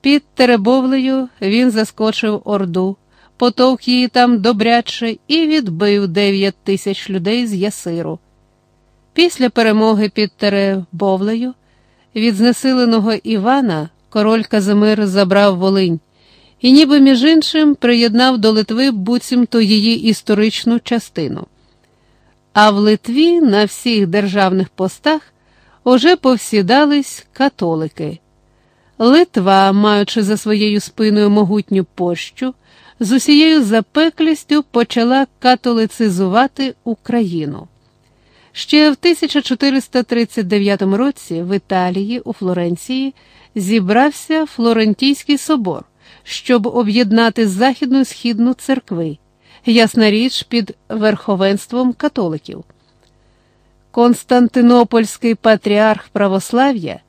Під Теребовлею він заскочив Орду, потовк її там добряче і відбив дев'ять тисяч людей з Ясиру. Після перемоги під Теребовлею від знесиленого Івана король Казимир забрав Волинь і, ніби між іншим, приєднав до Литви буцімто її історичну частину. А в Литві на всіх державних постах уже повсідались католики. Литва, маючи за своєю спиною могутню пощу, з усією запеклістю почала католицизувати Україну. Ще в 1439 році в Італії у Флоренції зібрався Флорентійський собор, щоб об'єднати західну і східну церкви, ясна річ під верховенством католиків. Константинопольський патріарх православ'я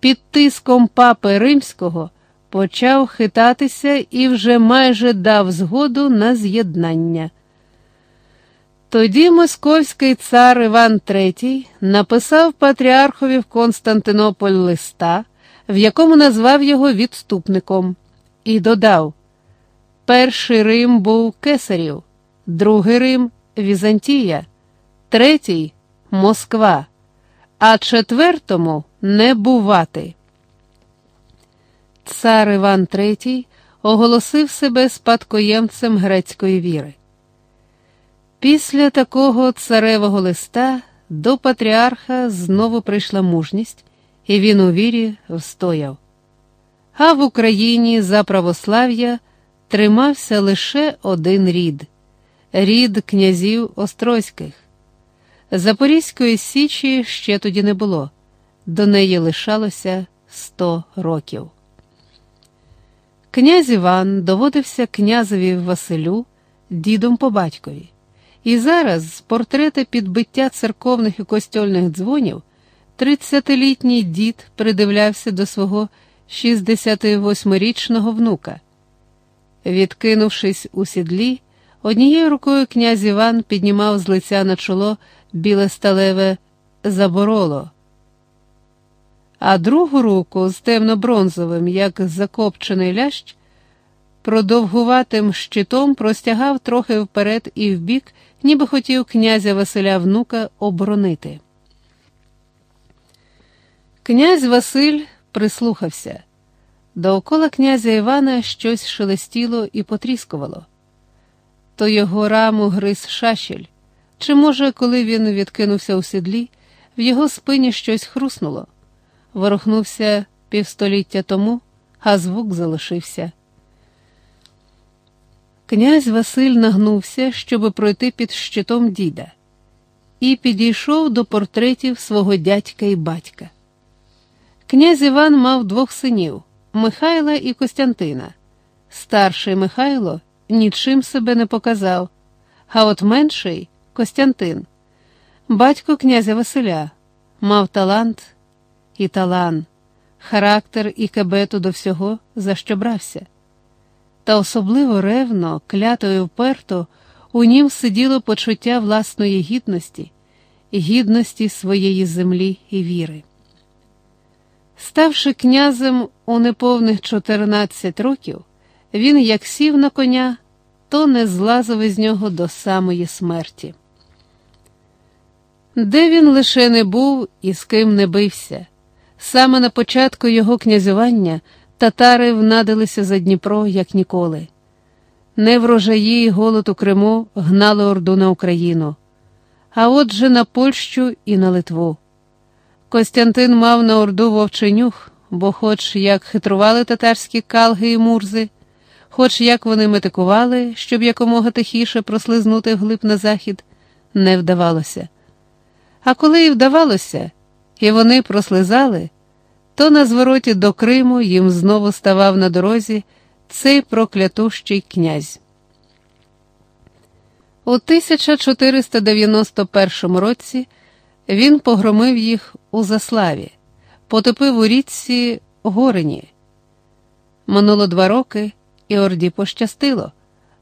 під тиском папи римського почав хитатися і вже майже дав згоду на з'єднання. Тоді московський цар Іван III написав патріархові в Константинополь листа, в якому назвав його відступником, і додав: Перший Рим був Кесарів, другий Рим Візантія, третій Москва, а четвертому не бувати. Цар Іван III оголосив себе спадкоємцем грецької віри. Після такого царевого листа до патріарха знову прийшла мужність, і він у вірі встояв. А в Україні за православ'я тримався лише один рід рід князів Острозьких. Запорізької Січі ще тоді не було, до неї лишалося сто років. Князь Іван доводився князеві Василю дідом по батькові. І зараз з портрета підбиття церковних і костьольних дзвонів тридцятилітній дід придивлявся до свого 68-річного внука. Відкинувшись у сідлі, однією рукою князь Іван піднімав з лиця на чоло біле сталеве забороло, а другу руку з темно-бронзовим, як закопчений лящ, продовгуватим щитом простягав трохи вперед і вбік, ніби хотів князя Василя внука оборонити. Князь Василь прислухався. Довкола князя Івана щось шелестіло і потріскувало. То його раму гриз шашель, чи, може, коли він відкинувся у сідлі, в його спині щось хруснуло, ворухнувся півстоліття тому, а звук залишився. Князь Василь нагнувся, щоб пройти під щитом діда, і підійшов до портретів свого дядька і батька. Князь Іван мав двох синів Михайла і Костянтина. Старший Михайло нічим себе не показав, а от менший Костянтин, батько князя Василя, мав талант і талант, характер і кебету до всього, за що брався. Та особливо ревно, клято і вперто у нім сиділо почуття власної гідності, гідності своєї землі і віри. Ставши князем у неповних 14 років, він як сів на коня, то не злазив із нього до самої смерті. Де він лише не був і з ким не бився, саме на початку його князювання татари внадилися за Дніпро, як ніколи. Не врожаї й голод у Криму гнали Орду на Україну, а отже на Польщу і на Литву. Костянтин мав на Орду вовченюх, бо, хоч як хитрували татарські калги і мурзи, хоч як вони метикували, щоб якомога тихіше прослизнути вглиб на захід, не вдавалося. А коли і вдавалося, і вони прослизали, то на звороті до Криму їм знову ставав на дорозі цей проклятущий князь. У 1491 році він погромив їх у Заславі, потопив у річці Горині. Минуло два роки, і Орді пощастило.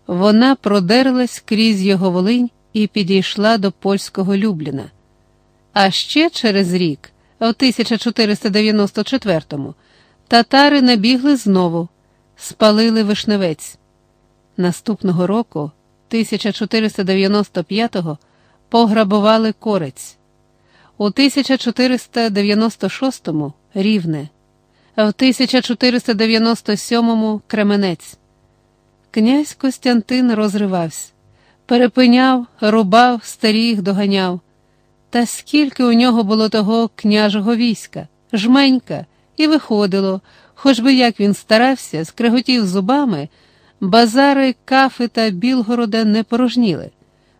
Вона продерлась крізь його волинь і підійшла до польського Любліна. А ще через рік, у 1494-му, Татари набігли знову, спалили вишневець. Наступного року, 1495-го, пограбували корець. У 1496-му рівне, в 1497-му Кременець. Князь Костянтин розривався, перепиняв, рубав, старіх доганяв. Та скільки у нього було того княжого війська, жменька, і виходило, хоч би як він старався, скреготів зубами, базари, кафи та Білгорода не порожніли,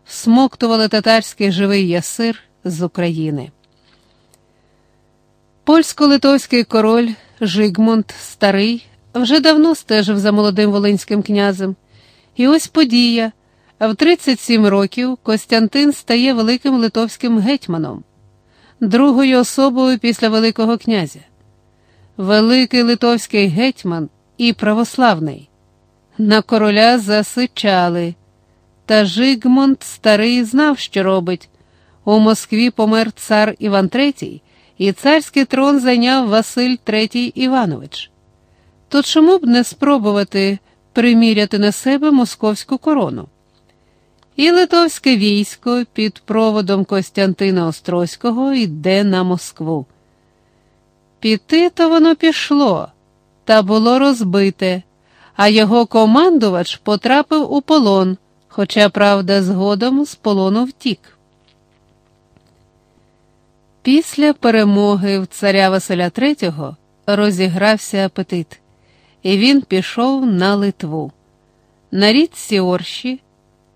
всмоктували татарський живий ясир з України. Польсько-литовський король Жигмунд Старий вже давно стежив за молодим волинським князем, і ось подія. В 37 років Костянтин стає великим литовським гетьманом, другою особою після Великого князя. Великий литовський гетьман і православний. На короля засичали. Та Жигмунд старий знав, що робить. У Москві помер цар Іван III, і царський трон зайняв Василь III Іванович. То чому б не спробувати приміряти на себе московську корону? І литовське військо під проводом Костянтина Острозького йде на Москву. Піти то воно пішло, та було розбите, а його командувач потрапив у полон, хоча, правда, згодом з полону втік. Після перемоги в царя Василя III розігрався апетит, і він пішов на Литву. На річці Орші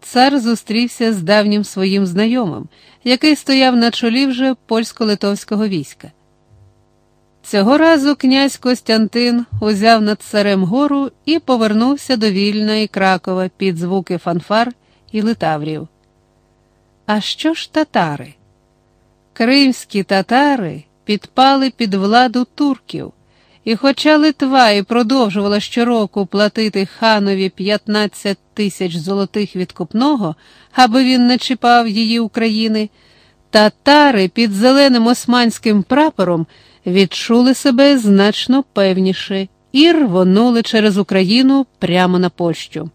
цар зустрівся з давнім своїм знайомим, який стояв на чолі вже польсько-литовського війська. Цього разу князь Костянтин узяв над царем гору і повернувся до Вільна і Кракова під звуки фанфар і литаврів. А що ж татари? Кримські татари підпали під владу турків. І хоча Литва і продовжувала щороку платити ханові 15 тисяч золотих відкупного, аби він не чіпав її України, татари під зеленим османським прапором відчули себе значно певніше і рвонули через Україну прямо на Польщу.